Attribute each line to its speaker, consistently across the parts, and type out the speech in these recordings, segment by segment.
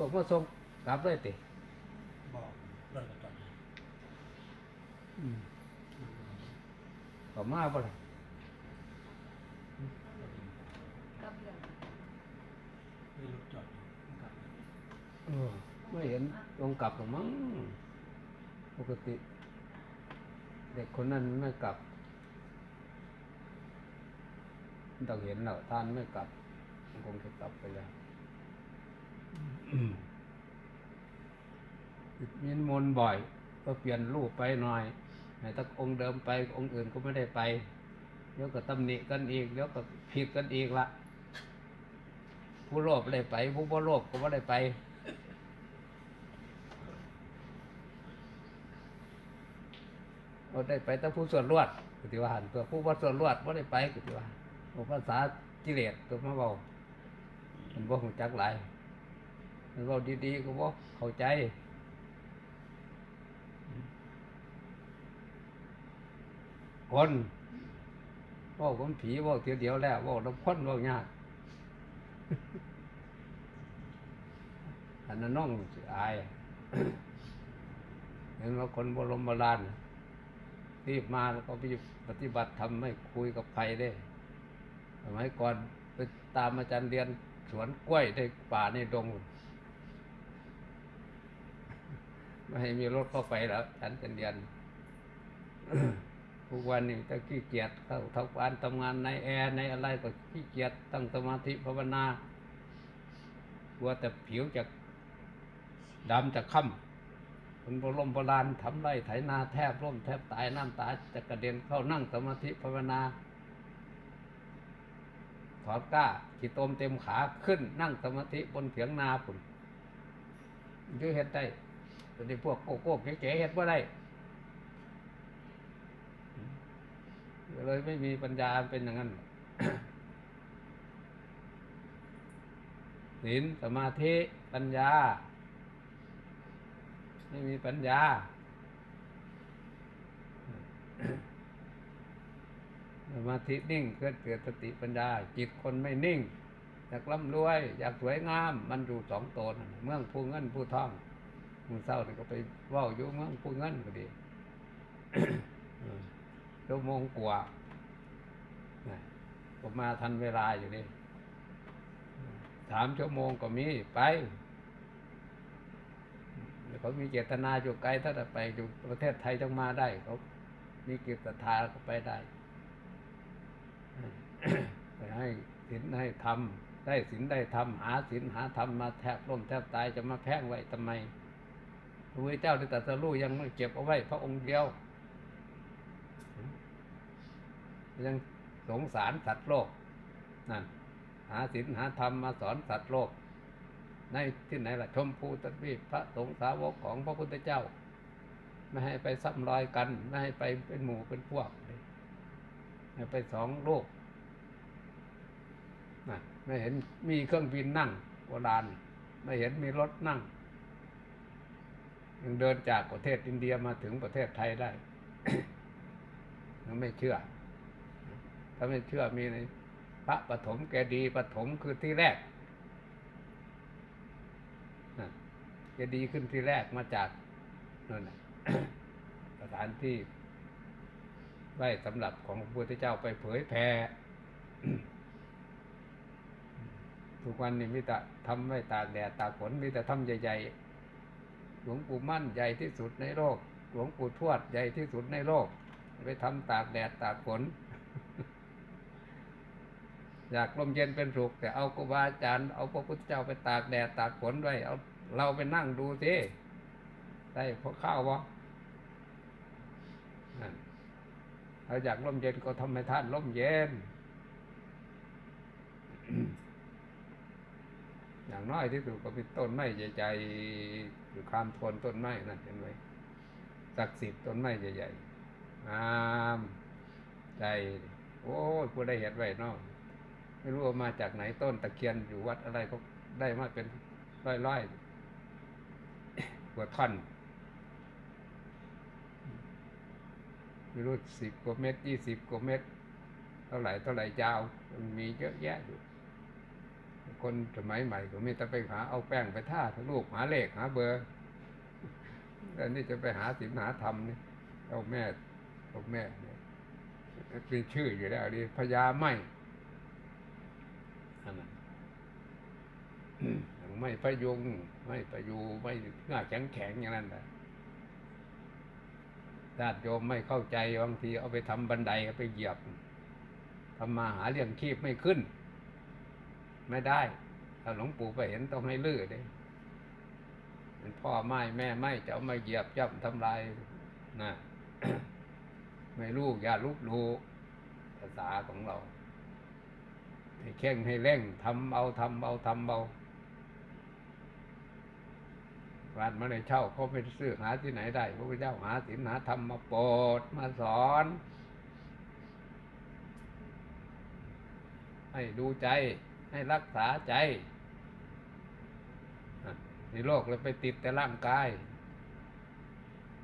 Speaker 1: วกมาส่งกลับเลยติ
Speaker 2: บอกรถกระจอดให้
Speaker 1: อืมก็มาบ่ล่ะ
Speaker 3: กับเรื่อง
Speaker 2: มีรถจอดอยู่ครับ
Speaker 1: เออไม่เห็นลงกลับหรอกมั้งปกติ เด็กคนนั้นไม่กลับต้องเห็นแล้วท่านไม่กลับคงจะกลับไปแล้ว มีมนต์บ่อย ก็เปลี่ยนรูปไปหน่อยไหนถ้าองค์เดิมไปองค์อื่นก็ไม่ได้ไป เดี๋ยวก็ตำหนิกันอีก เดี๋ยวก็ผิดกันอีกละผู้โลภได้ไป ผู้บ่โลภก็ไม่ได้ไป เราได้ไปแต่ผู้ส่วนรวดกติว่าหันตัวผู้ว่าส่วนรวดไม่ได้ไปกติว่าภาษากิเลสตัวมาเบามันบ่หูจักหลาย เบาดีๆก็บ่เข้าใจ คนเว่าคนผีเว่าเทียวเดียวแล้วเว่าน้ำข้นเว่ายากอันนั้นน้องสิอายเห็นว่าคนบรมโบราณรีบมาแล้วก็ไปปฏิบัติทำไม่คุยกับใครได้สมัยก่อนไปตามอาจารย์เรียนสวนกล้วยในป่าในดง ไม่ให้มีรถเข้าไปแล้วฉันจะเรียนทุกวันนี้จะขี้เกียจเข้าทำงานทำงานในแอร์ในอะไรก็ขี้เกียจตั้งสมาธิภาวนากลัวแต่ผิวจะดำจะค่ำคนโบรมโบราณทำไรไถนาแทบร่มแทบตายน้ำตาจะกระเด็นเข้านั่งสมาธิภาวนาถอดกล้าขีตมเต็มขาขึ้นนั่งสมาธิบนเถียงนาผุนอยื้อเฮ็ดได้ แต่ที่พวกโกโก้เก๋ๆเฮ็ดว่าได้เลยไม่มีปัญญาเป็นอย่างนั้นศีลสมาธิปัญญา ไม่มีปัญญา สมาธินิ่งเกิดเกิดสติปัญญา จิตคนไม่นิ่ง อยากร่ำรวย อยากสวยงาม มันอยู่สองตนนเมืองผู้เงินผู้ทอง มึงเศร้านี่ก็ไปว่าอยู่เมืองผู้เงินก็ดีชั่วโมงกว่าผมมาทันเวลาอยู่นี่สามชั่วโมงก็มีไปเขามีเจตนาอยู่ไกลถ้าจะไปอยู่ประเทศไทยต้องมาได้เขามีกิจศรัทธาก็ไปได้ไปให้ศีลให้ทำได้ศีลได้ทำหาศีลหาธรรมมาแทบร่มแทบตายจะมาแพงไว้ทำไม ระพุทธเจ้าที่ตรัสรู้ยังไม่เก็บเอาไว้พระองค์เดียว ยังสงสารสัตว์โลกนั่นหาศีลหาธรรมมาสอนสัตว์โลก ในที่ไหนล่ะชมพูตัดวีพระสงฆ์สาวกของพระพุทธเจ้า ไม่ให้ไปซ้ำรอยกัน ไม่ให้ไปเป็นหมู่เป็นพวกเลยให้ไปสองโลกนะไม่เห็นมีเครื่องบินนั่งโบราณไม่เห็นมีรถนั่ง เดินจากประเทศอินเดียมาถึงประเทศไทยได้ยังไม่เชื่อ ถ้าไม่เชื่อมีในพระปฐมแกดีปฐมคือที่แรกนะแกดีขึ้นที่แรกมาจากนั่นสถานที่ไว้สำหรับของพระพุทธเจ้าไปเผยแผ่ทุกวันนี้มิแต่ทำไว้ตากแดดตากฝนมีแต่ทำใหญ่ๆ หลวงปู่มั่นใหญ่ที่สุดในโลก หลวงปู่ทวดใหญ่ที่สุดในโลก ไปทำตากแดดตากฝน อยากลมเย็นเป็นสุขแต่เอาครูบาอาจารย์เอาพระพุทธเจ้าไปตากแดดตากฝนด้วย เอาเราไปนั่งดูสิได้พอข้าววะเราอยากลมเย็นก็ทำให้ท่านลมเย็น อย่างน้อยที่สุดก็เป็นต้นไม้ใหญ่ๆ อยู่ข้ามโคนต้นไม้นั่นเห็นไหมศักดิ์สิทธิ์ต้นไม้ใหญ่ๆงามใจโอ้ยผู้ได้เห็นไว้นอกไม่รู้ว่ามาจากไหนต้นตะเคียนอยู่วัดอะไรก็ได้มาเป็นร้อยๆกว่าท่อนไม่รู้สิบกว่าเมตรยี่สิบกว่าเมตรเท่าไหร่เท่าไหร่ยาว มันมีเยอะแยะอยู่ คนสมัยใหม่ก็มีแต่ไปหาเอาแป้งไปท่าลูกหาเลขหาเบอร์แต่นี่จะไปหาศีลหาธรรมนี่เอาแม่เอาแม่เนี่ยเป็นชื่ออยู่แล้วดิพญาไม่อันนั้นไม่ประยุงไม่ประยูไม่หน้าแข็งแข็งอย่างนั้นแหละญาติโยมไม่เข้าใจบางทีเอาไปทำบันไดเอาไปเหยียบทำมาหาเรื่องคีบไม่ขึ้น ไม่ได้ ถ้าหลวงปู่ไปเห็นต้องให้ลื้อเลยเป็นพ่อไม้แม่ไม้จะเอามาเหยียบย่ำทำลายนะไม่รู้อย่าลุกดูภาษาของเรา ให้เข่งให้เร่งทำเอาทำเอาทำเอาวันมาในเช่าเขาไปซื้อหาที่ไหนได้พระพุทธเจ้าหาศีลหาธรรมมาโปรดมาสอน ให้ดูใจ ให้รักษาใจในโลกเราไปติดแต่ร่างกาย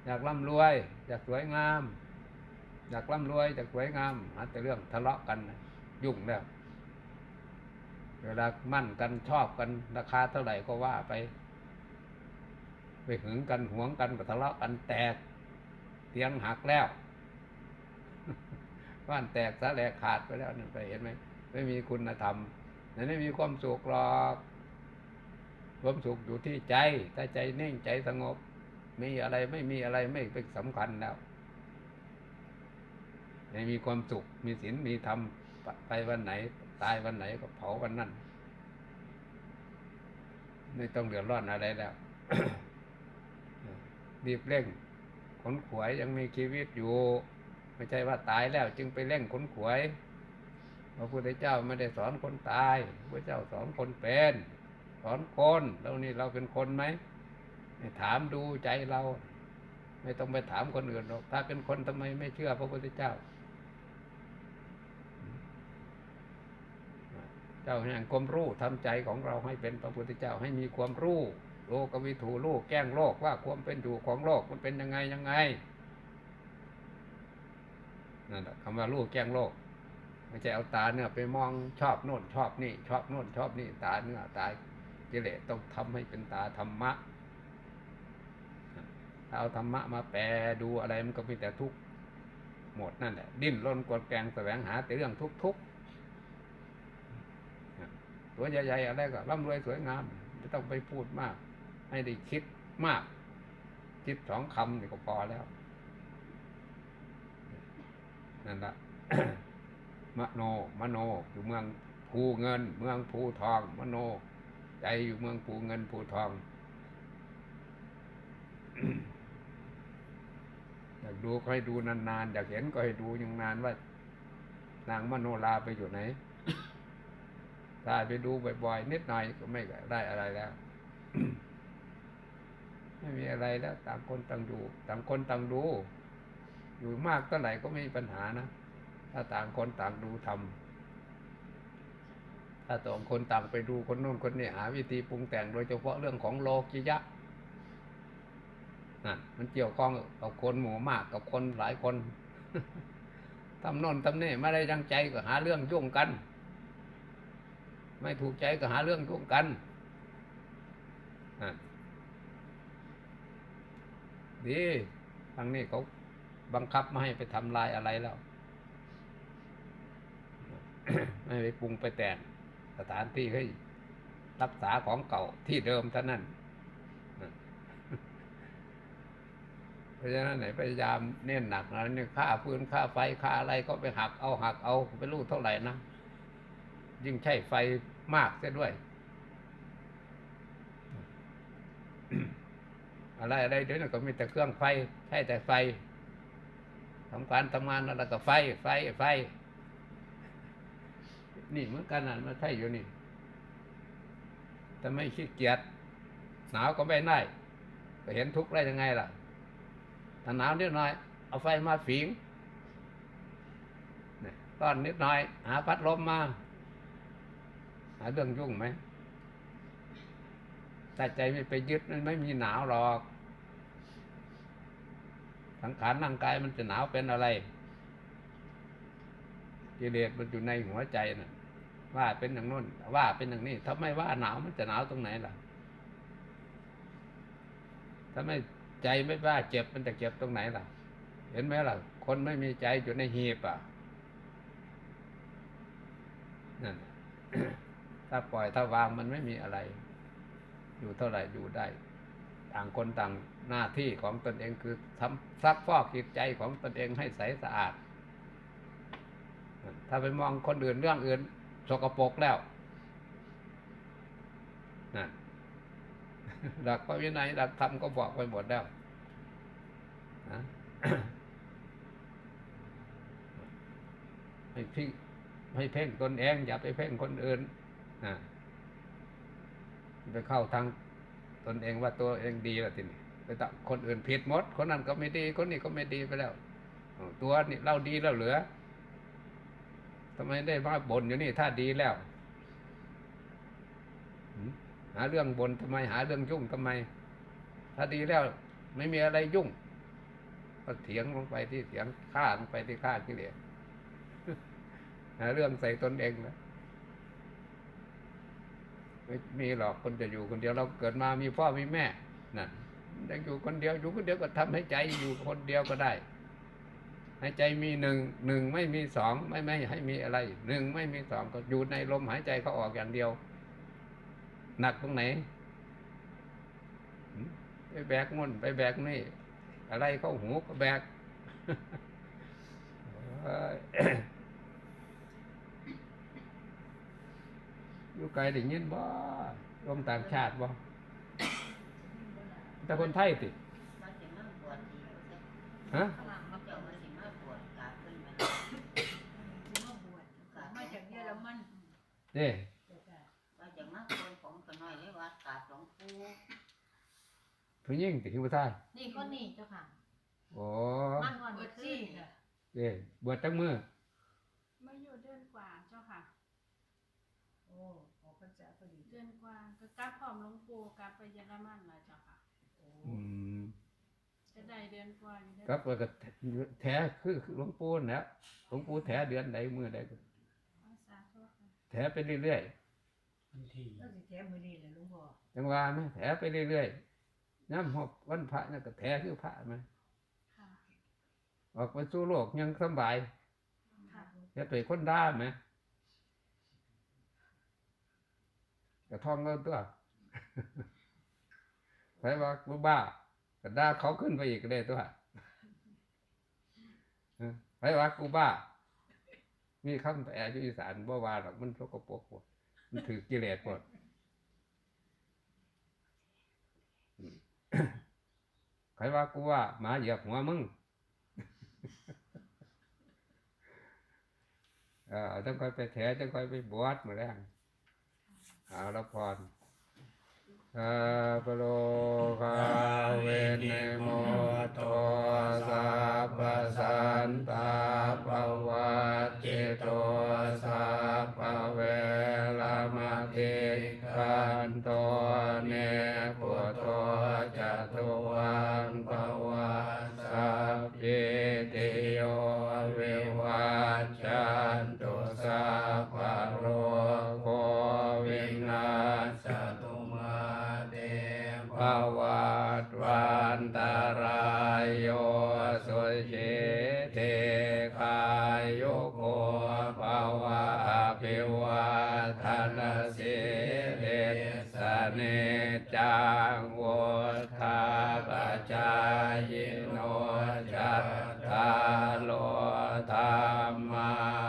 Speaker 1: อยากร่ำรวย อยากสวยงาม อยากร่ำรวยอยากสวยงามหาแต่เรื่องทะเลาะกันยุ่งแล้วเวลามั่นกันชอบกันราคาเท่าไหร่ก็ว่าไป ไปหึงกันหวงกันก็ทะเลาะกันแตก เตียงหักแล้วบ้านแตกสาแหลกขาดไปแล้วนั่นไปเห็นไหมไม่มีคุณธรรม นั่นไม่มีความสุขหรอกความสุขอยู่ที่ใจ ถ้าใจนิ่งใจสงบ มีอะไรไม่มีอะไรไม่เป็นสำคัญแล้วไม่มีความสุข มีศีลมีธรรมไปวันไหน ตายวันไหนก็เผาวันนั้น ไม่ต้องเดือดร้อนอะไรแล้วรีบเร่งขนขวยยังมีชีวิตอยู่ ไม่ใช่ว่าตายแล้วจึงไปเร่งขนขวย พระพุทธเจ้าไม่ได้สอนคนตายพระเจ้าสอนคนเป็น สอนคนแล้วนี่เราเป็นคนไหมถามดูใจเรา ไม่ต้องไปถามคนอื่นหรอก ถ้าเป็นคนทำไมไม่เชื่อพระพุทธเจ้า เจ้าแห่งความรู้ทำใจของเราให้เป็นพระพุทธเจ้าให้มีความรู้โลกวิถูโลกแก้งโลกว่าความเป็นอยู่ของโลกมันเป็นยังไงยังไงนั่นแหละคำว่ารู้แก้งโลก ไม่ใช่เอาตาเนื้อไปมองชอบโน่นชอบนี่ ชอบโน่นชอบนี่ตาเนื้อตากิเลสต้องทำให้เป็นตาธรรมะถ้าเอาธรรมะมาแปลดูอะไรมันก็มีแต่ทุกข์หมดนั่นแหละดิ้นรนกดแกงแสวงหาแต่เรื่องทุกทุกข์ตัวใหญ่ๆอะไรก็ร่ำรวยสวยงามไม่ต้องไปพูดมาก ให้ได้คิดมาก คิดสองคำนี่ก็พอแล้ว นั่นละ มโน มโนอยู่เมืองภูเงิน เมืองภูทอง มโน ใจอยู่เมืองภูเงินภูทองอยากดูก็ให้ดูนานๆอยากเห็นก็ให้ดูอย่างนานว่านางมโนลาไปอยู่ไหนถ้าไปดูบ่อยๆนิดหน่อยก็ไม่ได้อะไรแล้ว ไม่มีอะไรแล้วต่างคนต่างดูต่างคนต่างดู อยู่มากเท่าไหร่ก็ไม่มีปัญหานะ ถ้าต่างคนต่างดูทำถ้าต่างคนต่างไปดูคนโน้นคนนี้หาวิธีปรุงแต่งโดยเฉพาะเรื่องของโลกิยะนั่นมันเกี่ยวข้องกับคนหมู่มากกับคนหลายคนทำน่นทำนี่ไม่ได้ดังใจก็หาเรื่องยุ่งกัน ไม่ถูกใจก็หาเรื่องยุ่งกันดีทางนี้เขาบังคับไม่ให้ไปทำลายอะไรแล้ว ไม่ไปปรุงไปแต่งสถานที่ให้รักษาของเก่าที่เดิมเท่านั้นเพราะฉะนั้นไหนพยายามเน้นหนักนะเนี่ยค่าพื้นค่าไฟค่าอะไรก็ไปหักเอาหักเอาไปรู้เท่าไหร่นะยิ่งใช้ไฟมากเสียด้วย อะไรอะไรเดี๋ยวนี้ก็มีแต่เครื่องไฟใช้แต่ไฟทำการทำงานอะไรก็ไฟไฟไฟ นี่เหมือนกันนะมันใช่อยู่นี่แต่ไม่ขี้เกียจหนาวก็ไม่ได้ก็เห็นทุกข์ได้ยังไงล่ะถ้าหนาวนิดหน่อย เอาไฟมาฝิงต้อนนิดหน่อย หาพัดลมมา หาเรื่องยุ่งไหมแต่ใจไม่ไปยึดมันไม่มีหนาวหรอกสังขารร่างกายมันจะหนาวเป็นอะไร กิเลสมันอยู่ในหัวใจนะ่ะว่าเป็นอย่างน้นว่าเป็นอย่างนี้ถ้าไม่ว่าหนาวมันจะหนาวตรงไหนล่ะ ถ้าไม่ใจไม่ว่าเจ็บมันจะเจ็บตรงไหนล่ะ เห็นไหมล่ะ คนไม่มีใจอยู่ในหีบอะนั่นถ้าปล่อยถ้าวางมันไม่มีอะไร อยู่เท่าไหร่อยู่ได้ ต่างคนต่างหน้าที่ของตนเองคือทำซักฟอกจิตใจของตนเองให้ใสสะอาด ถ้าไปมองคนอื่นเรื่องอื่น สกปรกแล้วนั่นหลักพระวินัยหลักธรรมก็บอกไว้หมดแล้วนะให้พี่ให้เพ่งตนเองอย่าไปเพ่งคนอื่นนะไปเข้าทางตนเองว่าตัวเองดีแล้วทีนี้ไปตักคนอื่นผิดหมด คนนั้นก็ไม่ดี คนนี้ก็ไม่ดีไปแล้ว ตัวนี่เราดีแล้วเหลือ ทำไมได้มาบ่นอยู่นี่ถ้าดีแล้ว หาเรื่องบ่นทำไมหาเรื่องยุ่งทำไม ถ้าดีแล้ว ไม่มีอะไรยุ่ง ก็เถียงลงไปที่เถียงฆ่าลงไปที่ฆ่ากิเลสหาเรื่องใส่ตนเองนะไม่มีหรอกคนจะอยู่คนเดียวเราเกิดมามีพ่อมีแม่นั่นยังอยู่คนเดียวอยู่คนเดียวก็ทำให้ใจอยู่คนเดียวก็ได้ ให้ใจมีหนึ่งหนึ่งไม่มีสองไม่ไม่ให้มีอะไรหนึ่งไม่มีสองก็อยู่ในลมหายใจเขาออกอย่างเดียว หนักตรงไหน ไปแบกนู่นไปแบกนี่ อะไรเข้าหูก็แบกอยอยู่ไกลได้ยินบ่ลมต่างชาติบ่แต่คนไทยติฮะ
Speaker 3: ฝรั่งมา
Speaker 4: เจ้ามาสิมาบวชกราบเพิ่นมา
Speaker 3: คือมาบวชมาจากเยอรมัน
Speaker 1: เด้
Speaker 4: ว่าจะมาคนผมก็น้อยเลยว่ากราบหลวงปู่
Speaker 1: ผู้หญิงติคือผู้ชาย
Speaker 5: นี่ก็นี่เจ้าค่ะ
Speaker 1: โอ้
Speaker 5: มันก่อน
Speaker 3: บวช
Speaker 5: ขึ้
Speaker 3: ซี่
Speaker 5: น
Speaker 3: ค่ะ
Speaker 1: เด้บวชจังมือ
Speaker 6: มาอยู่เดือนกว่าเจ้าค่ะ
Speaker 3: โอ้ออกพรรษาพอดี
Speaker 6: เดือนกว่าก็กลับพร้อมหลวงปู่กลับไปเยอรมันแล้วเจ้าค่ะ
Speaker 3: โอ้
Speaker 1: อืม
Speaker 6: จะได้เดือนกว่าอยู่ได้อ
Speaker 1: ครับแล้วก็แถคือหลวงปู่นะหลวงปู่แถเดือนใดมือใดก็
Speaker 6: อาสาธุค่ะ
Speaker 1: แถไปเรื่อย
Speaker 2: วิธี
Speaker 3: แล้วสิแถมมือนี่แหละหลวงพ่อ
Speaker 1: ๆจังหวะไหมแถไปเรื่อยๆน้ำหอบวันพระนั่นก็แถคือพระไหม
Speaker 6: ค่ะ
Speaker 1: ออกไปสู่โลกยังสำบาย
Speaker 6: ค่ะ
Speaker 1: อย่าไปคนด่าไหมกระท่องเราตัวใครว่ากูบ้าก็ด่าเขาขึ้นไปอีกเลยตัวเออใครว่ากูบ้า มีคำแต่อยู่อีสานบ่ว่าหรอกมันสกปรกหมดมันถือกิเลสหมดใครว่ากูว่าหมาเหยียบหัวมึงเออต้องค่อยไปแถจังค่อยไปบวชมาแล้วเอาละพร คาปโลคาเวนิโมโตสัพสันตาปวัตจิตโตสัพเวลา
Speaker 3: มติขันโต ร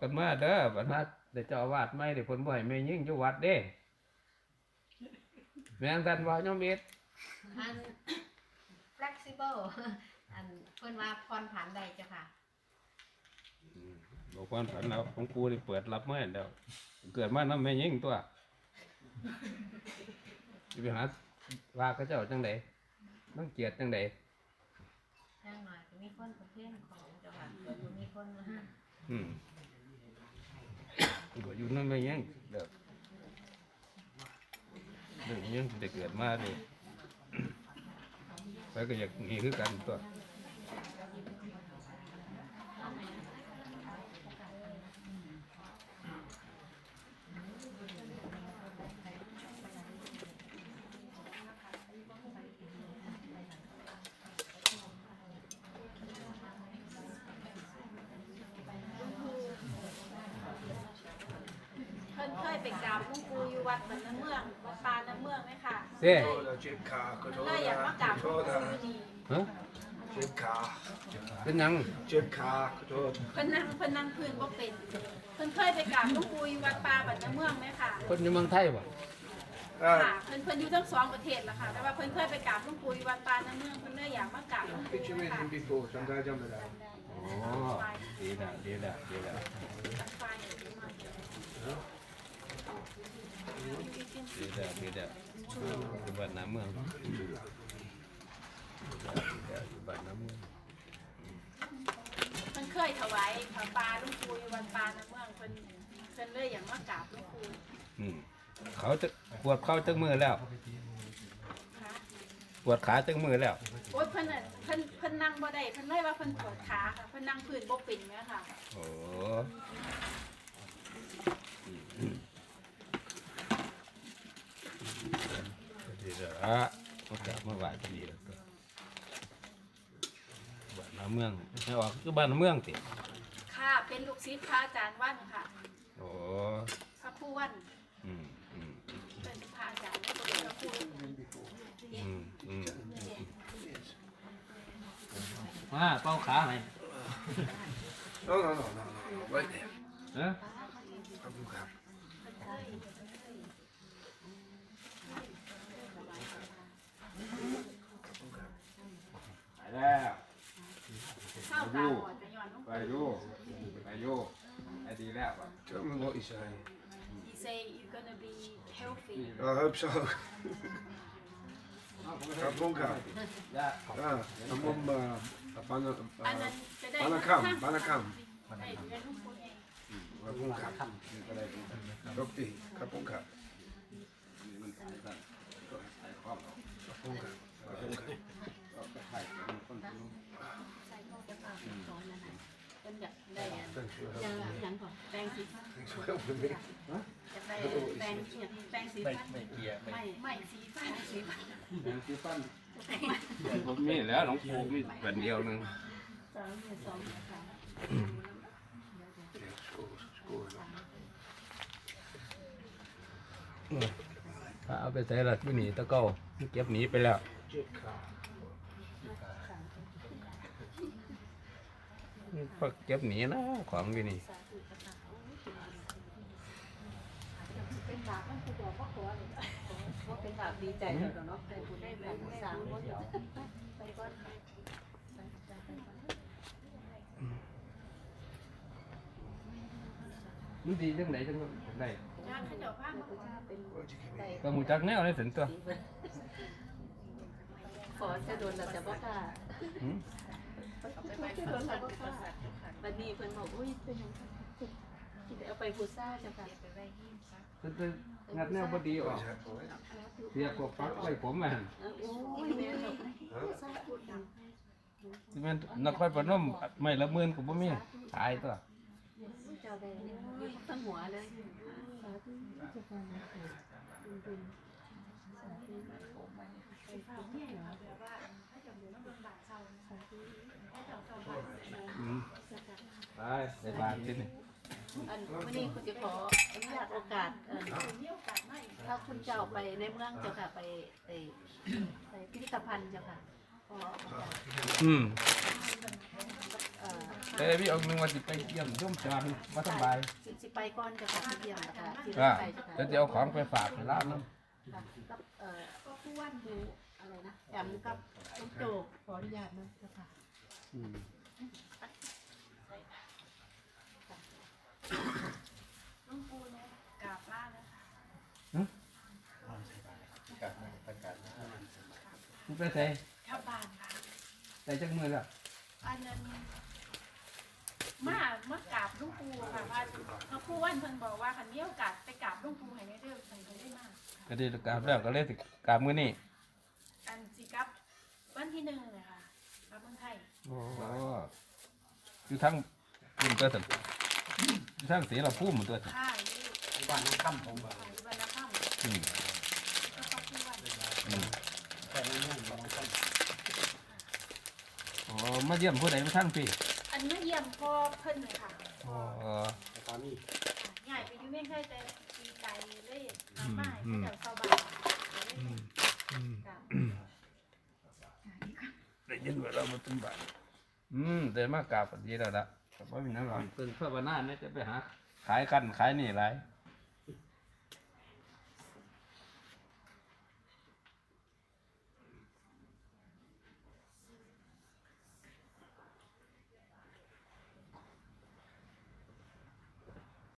Speaker 3: ก
Speaker 1: กันมาเด้อบัดมาได้เจ้าอาวาสใหม่ได้ผลบ่ให้แม่ยิ่งอยู่วัดเด้ แม่นท่านว่าโยมเอ็ด
Speaker 5: อัน flexible อันเพิ่นว่าพรผันใดเจ้าค่ะ
Speaker 1: บอกความฝันแล้วของกูได้เปิดรับเมื่อแล้วเกิดมานำแม่ยิ่งตัวสิไปหาว่าเขาเจ้าจังไดต้องเกลียดจังได
Speaker 5: ย่างหน่อยก็มีคนประเภทของเจ้าค่ะบ่มีคนมา
Speaker 1: อืม ก็อยู่นั่นไม่ยังเด็กเด็กยังจะเกิดมาเลยไปก็อยากมีคือกันตัว
Speaker 6: เพิ่นเคยไปกราบหลวงปู่อยู่วัดบ้านน้ำเมืองวัดปาน้ำเมืองไหมค่ะ
Speaker 1: เซ่
Speaker 7: เจ็บขาขอโทษ
Speaker 6: เลยอยากมากราบหลวง
Speaker 7: ขอโทษ
Speaker 6: ปู่อยู่นี่
Speaker 1: ฮะ
Speaker 7: เจ็บขา
Speaker 1: เป็นหยัง
Speaker 7: เจ็บขาขอโทษ
Speaker 6: เพิ่นนั่งเพิ่นนั่งพื้นบ่เป็นเพิ่นเคยไปกราบหลวงปู่อยู่วัดปาบ้านน้ำเมืองไหมค่ะ
Speaker 1: คนอยู่เมืองไทยบ่
Speaker 7: อ่า
Speaker 6: ค่ะเพิ่นเพิ่นอยู่ทั้งสองประเทศละค่ะ แต่ว่าเพิ่นเคยไปกราบหลวงปู่อยู่วัดปาน้ำเมืองเพิ่นเลยอยากมากราบหลวง
Speaker 7: พิ
Speaker 6: ปู่
Speaker 7: จิตร
Speaker 6: ค่ะ
Speaker 7: เป็นบิ๊กโบ้จำได้จำไม่ได้
Speaker 1: โอ้ดีแล้วดีแล้วดีแล้วดีแล้วดีแล้ว อยู่บ้านน้ำเมืองอยู่บ้านน้ำเมือง
Speaker 6: เพิ่นเคยถวายผ้าป่าลวงปู่อยู่วัดปาน้ำเมืองเพิ่นเพิ่นเลยอย่ากมากราบลวงปู่
Speaker 1: อืมเขาจะปวดเข้าจังมือแล้ว
Speaker 6: ค่ะ
Speaker 1: ปวดขาจังมือแล้ว
Speaker 6: โอ๊ยเพิ่นน่ะเพิ่นเพิ่นนั่งบ่ได้เพิ่นเลยว่าเพิ่นปวดขาค่ะเพิ่นนั่งพื้นบ่เป็นแม่ค่ะ
Speaker 1: โอ้ ดีแล้วอะมากลับมาไหวพอดีแล้วก็บ้านน้ำเมืองไม่ออกคือบ้านน้ำเมืองติ
Speaker 6: ค่ะเป็นลูกศิษย์พระอาจารย์วันค่ะ
Speaker 1: โอ้
Speaker 6: พระผู้วัน
Speaker 1: อืมอืม
Speaker 6: เป็นพระอาจารย์แล้วก็เป็นพระผู้
Speaker 1: อืมอืมมาเป้าขาไหน
Speaker 7: no no no no no right there
Speaker 1: เอ๊ะ
Speaker 7: ขอบคุณครับ
Speaker 1: ไป แล้ว
Speaker 6: เข้าตาบอดจะย้อนลง
Speaker 1: ไปดูไปดูไอ้ดีแล้วอะ
Speaker 7: tell me what you say
Speaker 6: He say you gonna be healthy
Speaker 7: I hope so ขอบคุณครับ
Speaker 1: ย่า
Speaker 7: อ่าน้ำมันมาปานา
Speaker 6: อันนั้
Speaker 5: สีฟัน
Speaker 7: Thanks for helping me.
Speaker 5: อยากได้แปรงเนี่ยแปรงสีฟันไม่ไม่ไม่ไม่สีฟันสีฟัน
Speaker 1: คือฟันผมมีแล้วหลวงปู่มีแบบเดียวหนึ่ง
Speaker 5: สองเนี่ยสองค่ะ
Speaker 7: Yeah, school, school.
Speaker 1: ถ้าเอาไปใส่ละที่หนีตะเก้าเก็บหนีไปแล้ว
Speaker 7: เจ็บขา
Speaker 1: พวกเก็บหนีนะของอยู่นี่
Speaker 5: เป็นบาปมันคือบอกว่าขอเลยว่าเป็นบาปดีใจแล้วเนาะแต่คุณได้แบบสามคนไปก่อน
Speaker 1: มันดีจังไหนจังได้
Speaker 6: งานเขาเจ้าพามา
Speaker 7: Where'd you give me?
Speaker 1: ก็หมูจักแนวเลยสินตัว
Speaker 5: ขอจะโดนเราจะบอกค่ะ
Speaker 1: หืม
Speaker 5: จะโดนเราบอกค่ะวันนี้เพิ่นบอกอุ้ยเป็นยังไง เอาไปพูซ่าจ้ะค่ะ
Speaker 1: เพิ่นจะงัดแนวบ่ดีออก
Speaker 7: Where's that boy?
Speaker 1: เสียกว่าฟักไว้ผมมัน
Speaker 5: โอ้ยแม่พูซ่าพูดดัง
Speaker 1: ที่มันนครพนมไม่ละหมื่นก็บ่มีขายตัว
Speaker 5: เจ้าได้ทั้งหัวเลยสาธุ
Speaker 1: อืมไปในบาทที่นี่
Speaker 5: อันวันนี้คุณจะขออนุญาตโอกาสเอ่อถ้าคุณเจ้าไปในเมืองเจ้าค่ะไปไปไปพิพิธภัณฑ์เจ้าค่ะขอโอกาส
Speaker 1: อืม
Speaker 5: เอ่อพา
Speaker 1: แต่พี่องค์หนึงว่าสิไปเยี่ยมโยมจานมาสบาย
Speaker 5: สิสิไปก่อนจะค่ะเยี่ยมนะคะสิ
Speaker 1: อ่า
Speaker 5: ไปจะค่ะ
Speaker 1: แล้วจะเอาของไปฝากให้ร้านนั้น
Speaker 5: ค่ะกับเอ่อก็ผู้วันดูอะไรนะแอมกับลุงโจกขออนุญาตนะเจ้าค่ะ
Speaker 1: อืม
Speaker 6: ลุงปูเนี่ยกราบลาแล้วค่ะ
Speaker 2: นอนใส่บาตร
Speaker 7: กับประกาศนะ
Speaker 1: มึงไปใส่
Speaker 6: กลับบ้านค่ะ
Speaker 1: ใส่จักมือละ
Speaker 6: อันนั้นมามากราบลุงปูค่ะว่าพระครูวันเพิ่นบอกว่าคันมีโอกาสไปกราบลุงปูให้ได้เด้อเพิ่นก็ได้มา
Speaker 1: ก็ดีกราบแล้วก็เลยสิกราบมื้อนี้
Speaker 6: อันสิกลับวันที่หนึ่งเลยค่ะกลับเมืองไทย
Speaker 1: โอ้อยู่ทั้งคุณตัวสันอยู่ทั้งสีเราพุ่มตัวสัน
Speaker 6: ค่ายที่
Speaker 2: ที่บ้านน้องค่ำผมบอก
Speaker 6: ฝ่ายบรรณค่
Speaker 1: อืมำ
Speaker 6: ก็พระครูวัน
Speaker 1: อืม
Speaker 2: แต่ในเมืองน้องค่ำ
Speaker 1: อ๋อ มาเยี่ยมผู้ใดมาทั้งพี่
Speaker 6: อันนี้เยี่ยมพ่อเพิ่นเลยค่ะพ่อ
Speaker 1: อ๋อ
Speaker 2: แต่ตอนนี้
Speaker 6: ใหญ่ไปอยู่เมืองไทยแต่ดีใจเลยมาม่าให้
Speaker 1: อืม
Speaker 6: เจ้าชาวบ้าน
Speaker 1: อืมอืม
Speaker 6: กราบ
Speaker 1: ได้ยินว่าเรามาตึงบาทอืมแต่มากราบก็ดีแล้วละแต่ว่ามีน้ำหลังเป็นเพื่อวันหน้าเนี่ยจะไปหา ขายกันขายนี่ไร
Speaker 6: ค